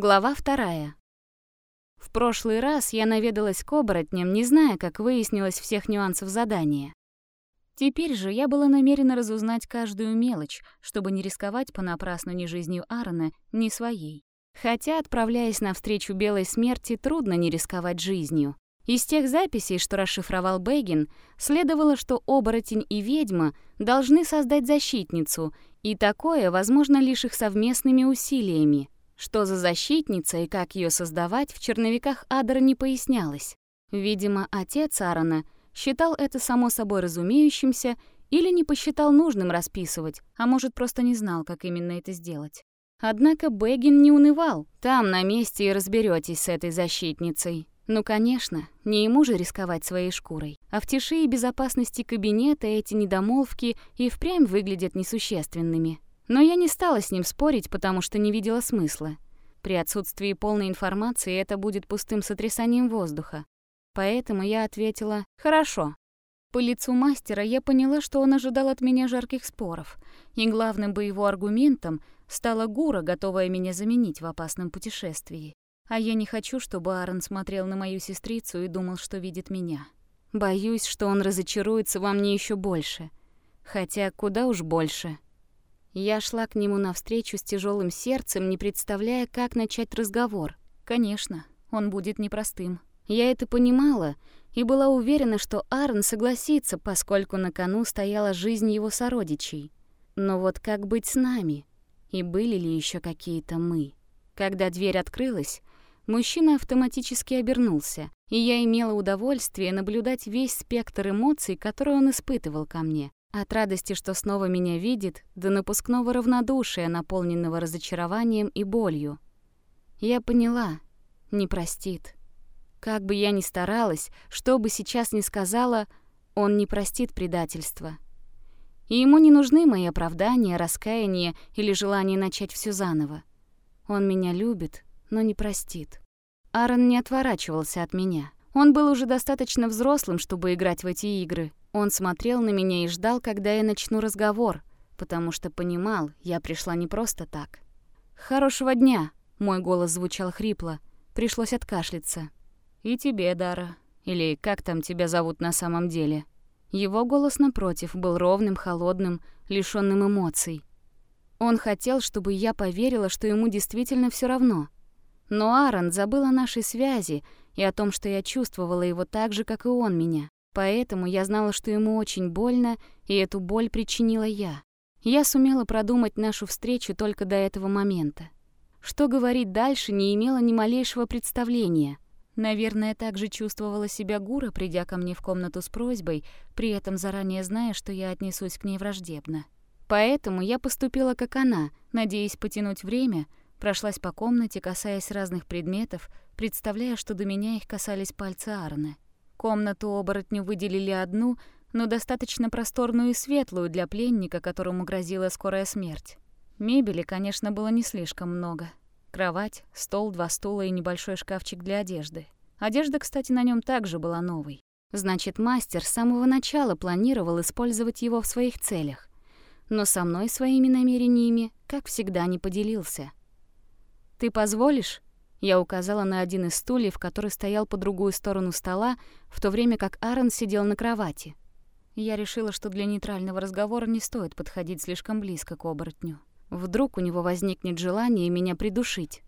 Глава вторая. В прошлый раз я наведалась к оборотням, не зная, как выяснилось всех нюансов задания. Теперь же я была намерена разузнать каждую мелочь, чтобы не рисковать понапрасну ни жизнью Аарона, ни своей. Хотя, отправляясь навстречу белой смерти, трудно не рисковать жизнью. Из тех записей, что расшифровал Бэггин, следовало, что оборотень и ведьма должны создать защитницу, и такое возможно лишь их совместными усилиями. Что за защитница и как ее создавать, в черновиках Адера не пояснялось. Видимо, отец Аарона считал это само собой разумеющимся или не посчитал нужным расписывать, а может, просто не знал, как именно это сделать. Однако Бэггин не унывал. Там на месте и разберетесь с этой защитницей. Ну, конечно, не ему же рисковать своей шкурой. А в тиши и безопасности кабинета эти недомолвки и впрямь выглядят несущественными. Но я не стала с ним спорить, потому что не видела смысла. При отсутствии полной информации это будет пустым сотрясанием воздуха. Поэтому я ответила «хорошо». По лицу мастера я поняла, что он ожидал от меня жарких споров, и главным бы его аргументом стала Гура, готовая меня заменить в опасном путешествии. А я не хочу, чтобы Аарон смотрел на мою сестрицу и думал, что видит меня. Боюсь, что он разочаруется во мне еще больше. Хотя куда уж больше. Я шла к нему навстречу с тяжелым сердцем, не представляя, как начать разговор. Конечно, он будет непростым. Я это понимала и была уверена, что Арн согласится, поскольку на кону стояла жизнь его сородичей. Но вот как быть с нами? И были ли еще какие-то мы? Когда дверь открылась, мужчина автоматически обернулся, и я имела удовольствие наблюдать весь спектр эмоций, которые он испытывал ко мне. От радости, что снова меня видит, до напускного равнодушия, наполненного разочарованием и болью. Я поняла, не простит. Как бы я ни старалась, что бы сейчас ни сказала, он не простит предательства. И ему не нужны мои оправдания, раскаяние или желание начать все заново. Он меня любит, но не простит. Аарон не отворачивался от меня. Он был уже достаточно взрослым, чтобы играть в эти игры, он смотрел на меня и ждал, когда я начну разговор, потому что понимал, я пришла не просто так. «Хорошего дня!» — мой голос звучал хрипло. Пришлось откашляться. «И тебе, Дара. Или как там тебя зовут на самом деле?» Его голос, напротив, был ровным, холодным, лишённым эмоций. Он хотел, чтобы я поверила, что ему действительно все равно. Но Аарон забыл о нашей связи и о том, что я чувствовала его так же, как и он меня. Поэтому я знала, что ему очень больно, и эту боль причинила я. Я сумела продумать нашу встречу только до этого момента. Что говорить дальше, не имела ни малейшего представления. Наверное, так же чувствовала себя Гура, придя ко мне в комнату с просьбой, при этом заранее зная, что я отнесусь к ней враждебно. Поэтому я поступила как она, надеясь потянуть время, прошлась по комнате, касаясь разных предметов, представляя, что до меня их касались пальцы Арны. Комнату оборотню выделили одну, но достаточно просторную и светлую для пленника, которому грозила скорая смерть. Мебели, конечно, было не слишком много. Кровать, стол, два стула и небольшой шкафчик для одежды. Одежда, кстати, на нем также была новой. Значит, мастер с самого начала планировал использовать его в своих целях. Но со мной своими намерениями, как всегда, не поделился. «Ты позволишь?» Я указала на один из стульев, который стоял по другую сторону стола, в то время как Аарон сидел на кровати. Я решила, что для нейтрального разговора не стоит подходить слишком близко к оборотню. Вдруг у него возникнет желание меня придушить.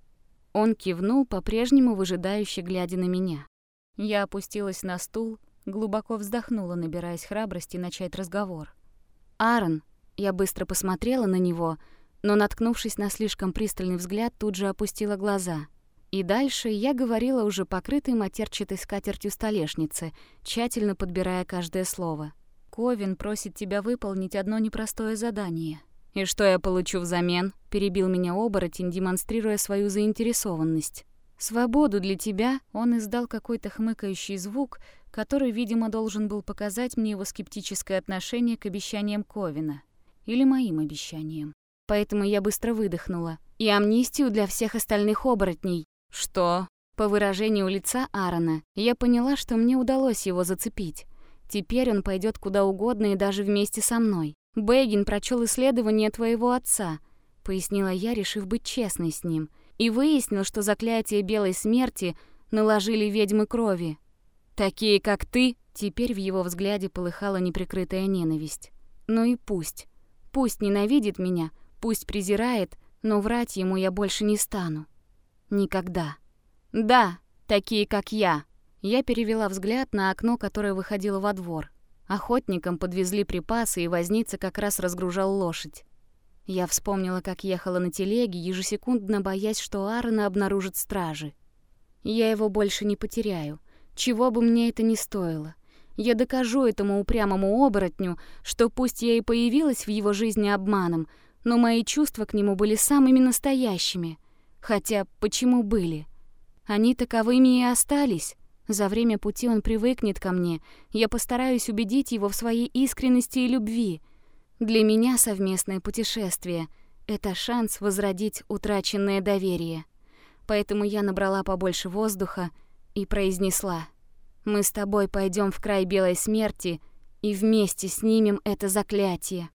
Он кивнул, по-прежнему выжидающе глядя на меня. Я опустилась на стул, глубоко вздохнула, набираясь храбрости начать разговор. «Аарон», я быстро посмотрела на него, но, наткнувшись на слишком пристальный взгляд, тут же опустила глаза — и дальше я говорила уже покрытой матерчатой скатертью столешницы, тщательно подбирая каждое слово. «Ковин просит тебя выполнить одно непростое задание». «И что я получу взамен?» — перебил меня оборотень, демонстрируя свою заинтересованность. «Свободу для тебя!» — он издал какой-то хмыкающий звук, который, видимо, должен был показать мне его скептическое отношение к обещаниям Ковина. Или моим обещаниям. Поэтому я быстро выдохнула. «И амнистию для всех остальных оборотней!» «Что?» По выражению лица Аарона я поняла, что мне удалось его зацепить. Теперь он пойдет куда угодно и даже вместе со мной. Бейгин прочел исследование твоего отца, пояснила я, решив быть честной с ним. и выяснил, что заклятие белой смерти наложили ведьмы крови. Такие, как ты, теперь в его взгляде полыхала неприкрытая ненависть. Ну и пусть. Пусть ненавидит меня, пусть презирает, но врать ему я больше не стану. Никогда. Да, такие, как я. Я перевела взгляд на окно, которое выходило во двор. Охотникам подвезли припасы, и возница как раз разгружал лошадь. Я вспомнила, как ехала на телеге, ежесекундно боясь, что Аарона обнаружит стражи. Я его больше не потеряю, чего бы мне это ни стоило. Я докажу этому упрямому оборотню, что пусть я и появилась в его жизни обманом, но мои чувства к нему были самыми настоящими. Хотя почему были? Они таковыми и остались. За время пути он привыкнет ко мне. Я постараюсь убедить его в своей искренности и любви. Для меня совместное путешествие — это шанс возродить утраченное доверие. Поэтому я набрала побольше воздуха и произнесла. «Мы с тобой пойдем в край белой смерти и вместе снимем это заклятие».